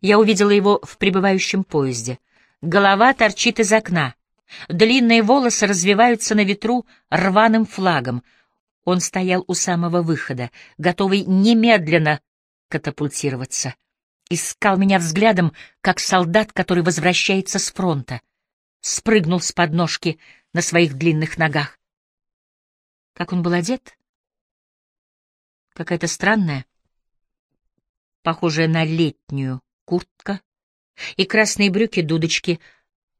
Я увидела его в прибывающем поезде. Голова торчит из окна. Длинные волосы развиваются на ветру рваным флагом. Он стоял у самого выхода, готовый немедленно катапультироваться. Искал меня взглядом, как солдат, который возвращается с фронта. Спрыгнул с подножки на своих длинных ногах. Как он был одет? Какая-то странная, похожая на летнюю куртка и красные брюки-дудочки,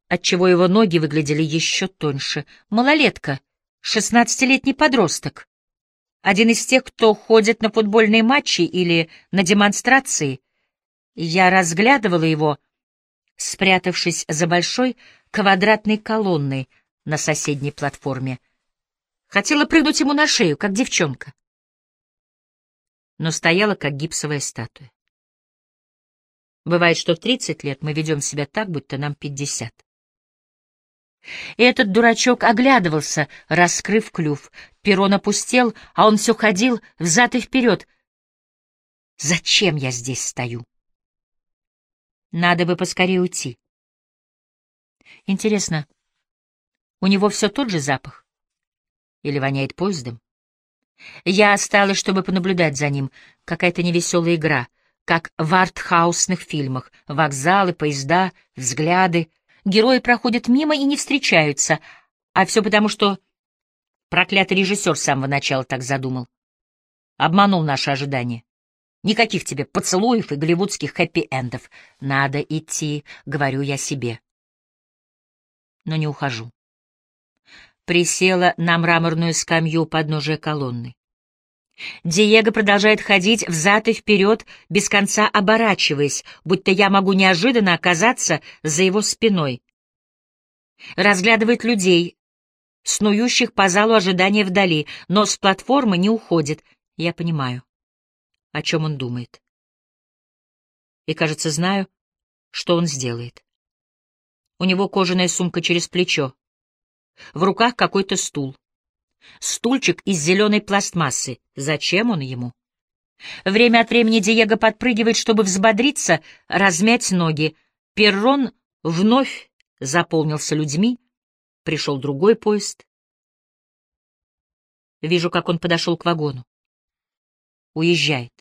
отчего его ноги выглядели еще тоньше. Малолетка, шестнадцатилетний подросток. Один из тех, кто ходит на футбольные матчи или на демонстрации. Я разглядывала его, спрятавшись за большой квадратной колонной на соседней платформе. Хотела прыгнуть ему на шею, как девчонка. Но стояла, как гипсовая статуя. Бывает, что в тридцать лет мы ведем себя так, будто нам пятьдесят. И этот дурачок оглядывался, раскрыв клюв. Перрон опустел, а он все ходил взад и вперед. Зачем я здесь стою? Надо бы поскорее уйти. Интересно, у него все тот же запах? Или воняет поездом? Я осталась, чтобы понаблюдать за ним. Какая-то невеселая игра, как в артхаусных фильмах. Вокзалы, поезда, взгляды — Герои проходят мимо и не встречаются, а все потому, что проклятый режиссер с самого начала так задумал. Обманул наши ожидания. Никаких тебе поцелуев и голливудских хэппи-эндов. Надо идти, говорю я себе. Но не ухожу. Присела на мраморную скамью подножия колонны. Диего продолжает ходить взад и вперед, без конца оборачиваясь, будто я могу неожиданно оказаться за его спиной. Разглядывает людей, снующих по залу ожидания вдали, но с платформы не уходит. Я понимаю, о чем он думает. И, кажется, знаю, что он сделает. У него кожаная сумка через плечо. В руках какой-то стул. Стульчик из зеленой пластмассы. Зачем он ему? Время от времени Диего подпрыгивает, чтобы взбодриться, размять ноги. Перрон вновь заполнился людьми. Пришел другой поезд. Вижу, как он подошел к вагону. Уезжает.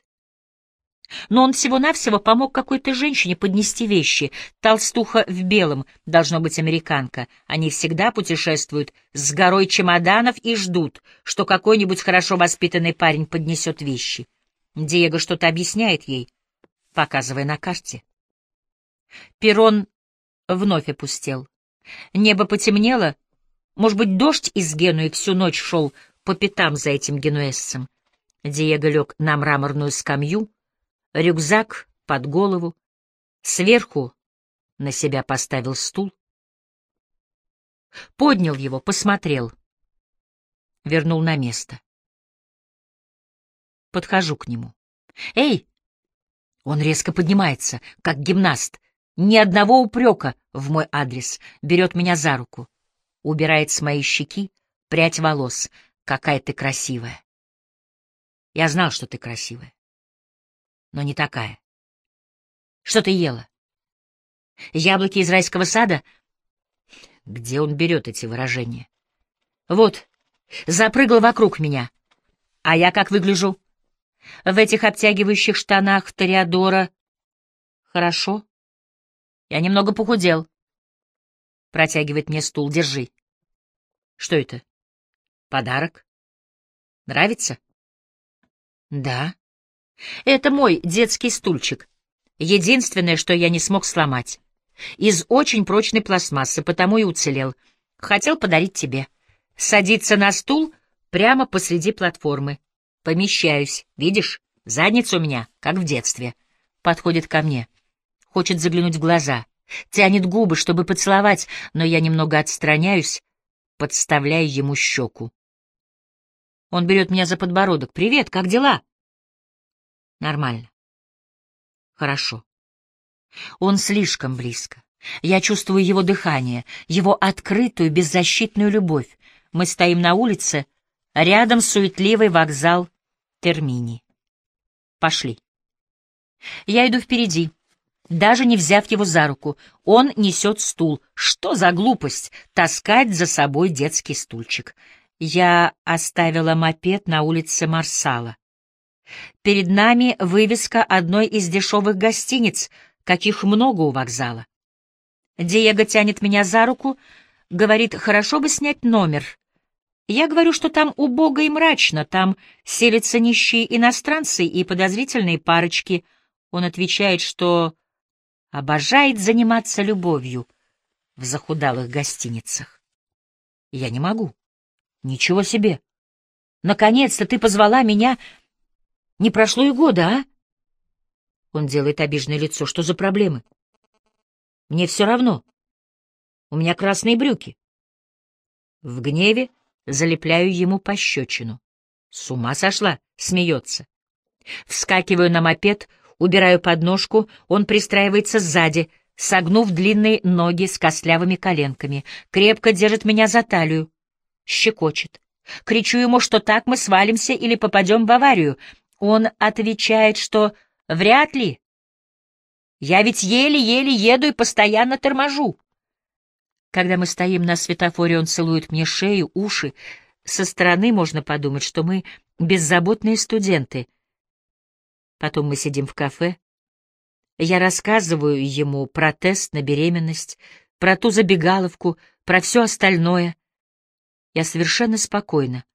Но он всего-навсего помог какой-то женщине поднести вещи. Толстуха в белом, должно быть американка. Они всегда путешествуют с горой чемоданов и ждут, что какой-нибудь хорошо воспитанный парень поднесет вещи. Диего что-то объясняет ей, показывая на карте. Перрон вновь опустел. Небо потемнело. Может быть, дождь из Генуи всю ночь шел по пятам за этим генуэзцем. Диего лег на мраморную скамью, рюкзак под голову, сверху на себя поставил стул, поднял его, посмотрел, вернул на место. Подхожу к нему. «Эй!» Он резко поднимается, как гимнаст. Ни одного упрека в мой адрес. Берет меня за руку. Убирает с моей щеки прядь волос. Какая ты красивая. Я знал, что ты красивая но не такая. Что ты ела? Яблоки из райского сада? Где он берет эти выражения? Вот, запрыгал вокруг меня. А я как выгляжу? В этих обтягивающих штанах Тореадора. Хорошо. Я немного похудел. Протягивает мне стул. Держи. Что это? Подарок? Нравится? Да. Это мой детский стульчик. Единственное, что я не смог сломать. Из очень прочной пластмассы, потому и уцелел. Хотел подарить тебе. Садиться на стул прямо посреди платформы. Помещаюсь, видишь? Задница у меня, как в детстве. Подходит ко мне. Хочет заглянуть в глаза. Тянет губы, чтобы поцеловать, но я немного отстраняюсь, подставляя ему щеку. Он берет меня за подбородок. «Привет, как дела?» Нормально. Хорошо. Он слишком близко. Я чувствую его дыхание, его открытую, беззащитную любовь. Мы стоим на улице, рядом суетливый вокзал Термини. Пошли. Я иду впереди. даже не взяв его за руку. Он несет стул. Что за глупость — таскать за собой детский стульчик? Я оставила мопед на улице Марсала. Перед нами вывеска одной из дешевых гостиниц, каких много у вокзала. Диего тянет меня за руку, говорит, хорошо бы снять номер. Я говорю, что там убого и мрачно, там селятся нищие иностранцы и подозрительные парочки. Он отвечает, что обожает заниматься любовью в захудалых гостиницах. Я не могу. Ничего себе! Наконец-то ты позвала меня... Не прошло и года, а? Он делает обиженное лицо. Что за проблемы? Мне все равно. У меня красные брюки. В гневе залепляю ему пощечину. С ума сошла, смеется. Вскакиваю на мопед, убираю подножку, он пристраивается сзади, согнув длинные ноги с костлявыми коленками, крепко держит меня за талию, щекочет. Кричу ему, что так мы свалимся или попадем в аварию. Он отвечает, что вряд ли. Я ведь еле-еле еду и постоянно торможу. Когда мы стоим на светофоре, он целует мне шею, уши. Со стороны можно подумать, что мы беззаботные студенты. Потом мы сидим в кафе. Я рассказываю ему про тест на беременность, про ту забегаловку, про все остальное. Я совершенно спокойна.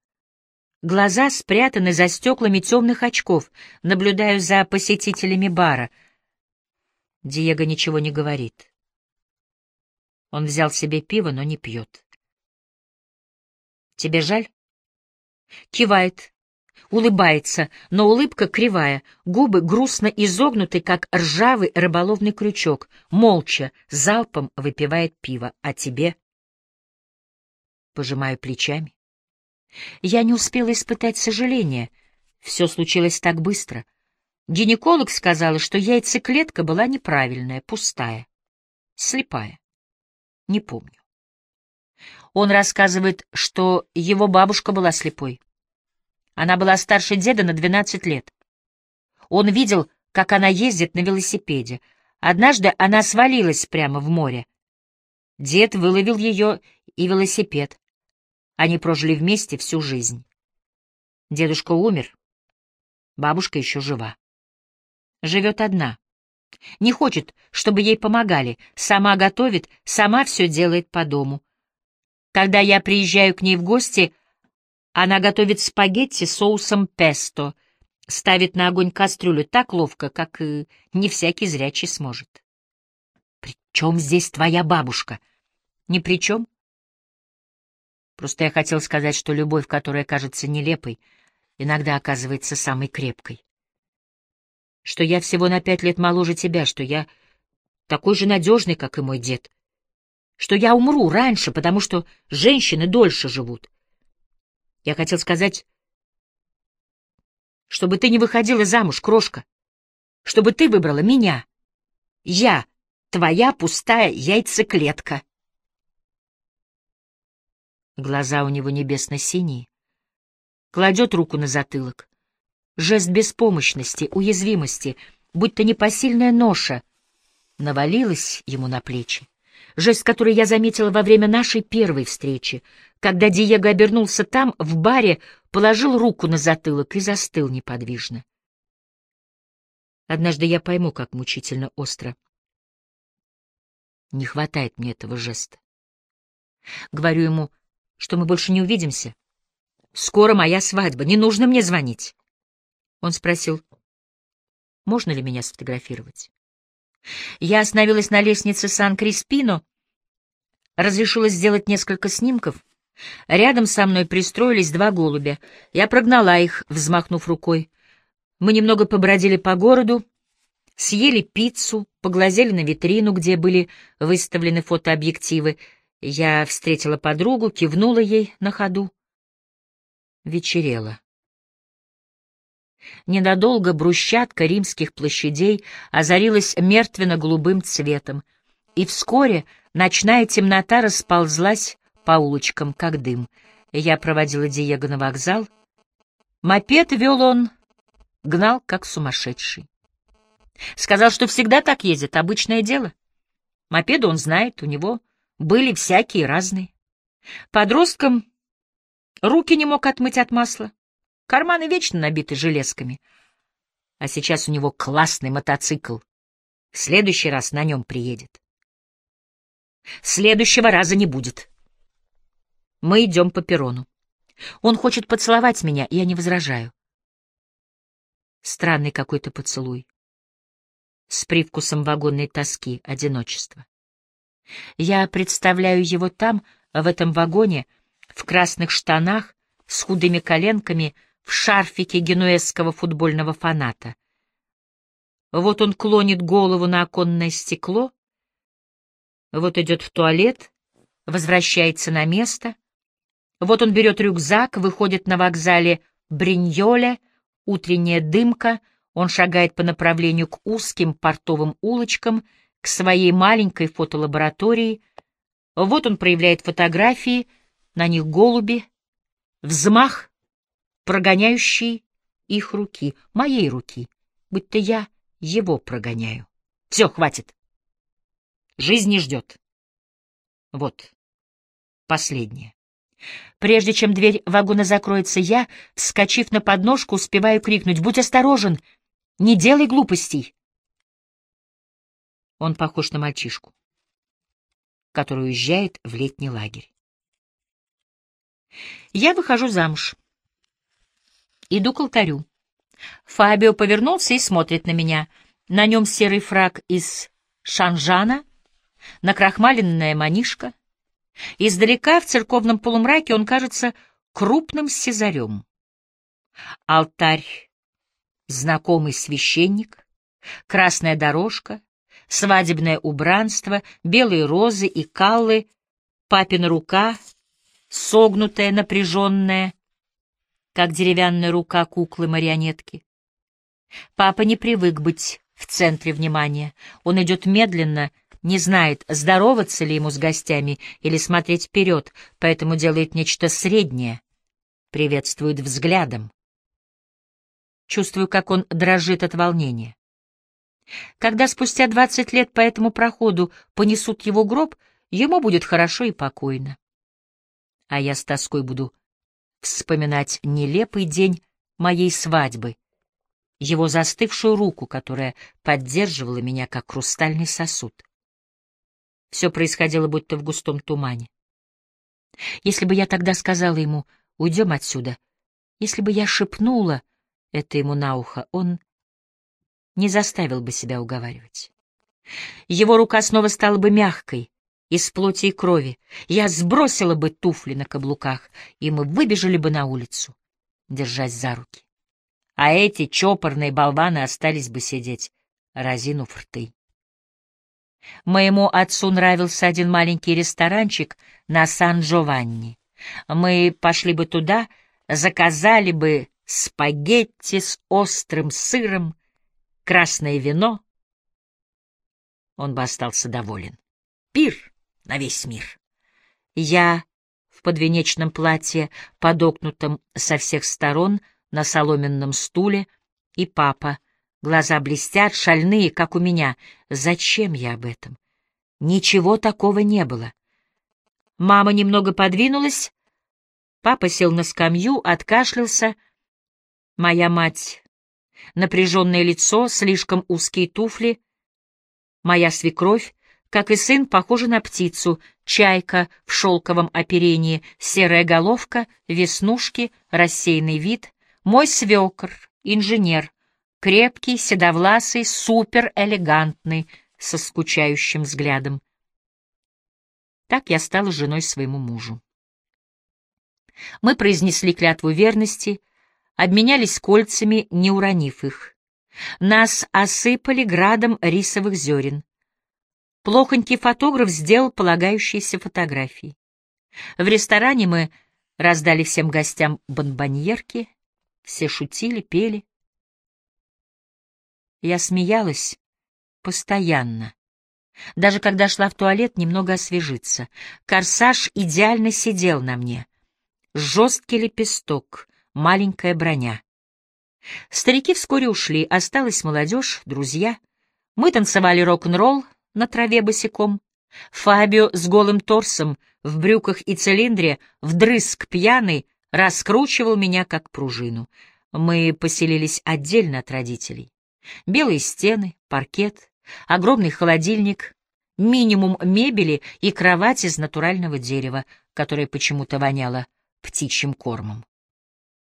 Глаза спрятаны за стеклами темных очков, наблюдаю за посетителями бара. Диего ничего не говорит. Он взял себе пиво, но не пьет. «Тебе жаль?» Кивает, улыбается, но улыбка кривая, губы грустно изогнуты, как ржавый рыболовный крючок, молча, залпом выпивает пиво. А тебе? Пожимаю плечами. Я не успела испытать сожаления. Все случилось так быстро. Гинеколог сказала, что яйцеклетка была неправильная, пустая, слепая. Не помню. Он рассказывает, что его бабушка была слепой. Она была старше деда на 12 лет. Он видел, как она ездит на велосипеде. Однажды она свалилась прямо в море. Дед выловил ее и велосипед. Они прожили вместе всю жизнь. Дедушка умер, бабушка еще жива. Живет одна. Не хочет, чтобы ей помогали, сама готовит, сама все делает по дому. Когда я приезжаю к ней в гости, она готовит спагетти соусом песто, ставит на огонь кастрюлю так ловко, как и не всякий зрячий сможет. «При чем здесь твоя бабушка?» «Ни при чем. Просто я хотел сказать, что любовь, которая кажется нелепой, иногда оказывается самой крепкой. Что я всего на пять лет моложе тебя, что я такой же надежный, как и мой дед. Что я умру раньше, потому что женщины дольше живут. Я хотел сказать, чтобы ты не выходила замуж, крошка. Чтобы ты выбрала меня. Я — твоя пустая яйцеклетка. Глаза у него небесно-синие. Кладет руку на затылок. Жест беспомощности, уязвимости, будто непосильная ноша, навалилась ему на плечи. Жест, который я заметила во время нашей первой встречи, когда Диего обернулся там, в баре, положил руку на затылок и застыл неподвижно. Однажды я пойму, как мучительно остро. Не хватает мне этого жеста. Говорю ему, что мы больше не увидимся. Скоро моя свадьба, не нужно мне звонить. Он спросил, можно ли меня сфотографировать. Я остановилась на лестнице Сан-Криспино, разрешила сделать несколько снимков. Рядом со мной пристроились два голубя. Я прогнала их, взмахнув рукой. Мы немного побродили по городу, съели пиццу, поглазели на витрину, где были выставлены фотообъективы, я встретила подругу, кивнула ей на ходу. Вечерело. Ненадолго брусчатка римских площадей озарилась мертвенно-голубым цветом, и вскоре ночная темнота расползлась по улочкам, как дым. Я проводила Диего на вокзал. Мопед вел он, гнал, как сумасшедший. Сказал, что всегда так ездит, обычное дело. Мопеды он знает, у него были всякие разные. Подросткам руки не мог отмыть от масла, карманы вечно набиты железками. А сейчас у него классный мотоцикл. В следующий раз на нем приедет. Следующего раза не будет. Мы идем по перрону. Он хочет поцеловать меня, и я не возражаю. Странный какой-то поцелуй. С привкусом вагонной тоски, одиночества. Я представляю его там, в этом вагоне, в красных штанах, с худыми коленками, в шарфике генуэзского футбольного фаната. Вот он клонит голову на оконное стекло, вот идет в туалет, возвращается на место, вот он берет рюкзак, выходит на вокзале Бриньоле, утренняя дымка, он шагает по направлению к узким портовым улочкам, к своей маленькой фотолаборатории. Вот он проявляет фотографии, на них голуби, взмах, прогоняющий их руки, моей руки, будто я его прогоняю. Все, хватит. Жизнь не ждет. Вот, последнее. Прежде чем дверь вагона закроется, я, вскочив на подножку, успеваю крикнуть «Будь осторожен! Не делай глупостей!» Он похож на мальчишку, который уезжает в летний лагерь. Я выхожу замуж. Иду к алтарю. Фабио повернулся и смотрит на меня. На нем серый фраг из шанжана, накрахмаленная манишка — Издалека, в церковном полумраке, он кажется крупным сизарем. Алтарь, знакомый священник, красная дорожка, свадебное убранство, белые розы и каллы, папина рука, согнутая, напряженная, как деревянная рука куклы-марионетки. Папа не привык быть в центре внимания. Он идет медленно, не знает, здороваться ли ему с гостями или смотреть вперед, поэтому делает нечто среднее, приветствует взглядом. Чувствую, как он дрожит от волнения. Когда спустя двадцать лет по этому проходу понесут его гроб, ему будет хорошо и покойно. А я с тоской буду вспоминать нелепый день моей свадьбы, его застывшую руку, которая поддерживала меня как хрустальный сосуд. Все происходило будто в густом тумане. Если бы я тогда сказала ему «Уйдем отсюда», если бы я шепнула это ему на ухо, он не заставил бы себя уговаривать. Его рука снова стала бы мягкой, из плоти и крови. Я сбросила бы туфли на каблуках, и мы выбежали бы на улицу, держась за руки. А эти чопорные болваны остались бы сидеть, разинув рты. Моему отцу нравился один маленький ресторанчик на Сан-Джованни. Мы пошли бы туда, заказали бы спагетти с острым сыром, красное вино. Он бы остался доволен. Пир на весь мир. Я в подвенечном платье, подокнутом со всех сторон, на соломенном стуле, и папа — Глаза блестят, шальные, как у меня. Зачем я об этом? Ничего такого не было. Мама немного подвинулась, папа сел на скамью, откашлялся. Моя мать. Напряженное лицо, слишком узкие туфли. Моя свекровь, как и сын, похожа на птицу, чайка в шелковом оперении, серая головка, веснушки, рассеянный вид. Мой свекр, инженер, крепкий, седовласый, суперэлегантный, со скучающим взглядом. Так я стала женой своему мужу. Мы произнесли клятву верности, обменялись кольцами, не уронив их. Нас осыпали градом рисовых зерен. Плохонький фотограф сделал полагающиеся фотографии. В ресторане мы раздали всем гостям бонбоньерки, все шутили, пели. Я смеялась постоянно. Даже когда шла в туалет немного освежиться. Корсаж идеально сидел на мне. Жесткий лепесток, маленькая броня. Старики вскоре ушли, осталась молодежь, друзья. Мы танцевали рок-н-ролл на траве босиком. Фабио с голым торсом, в брюках и цилиндре, вдрызг пьяный, раскручивал меня как пружину. Мы поселились отдельно от родителей. Белые стены, паркет, огромный холодильник, минимум мебели и кровать из натурального дерева, которая почему-то воняла птичьим кормом.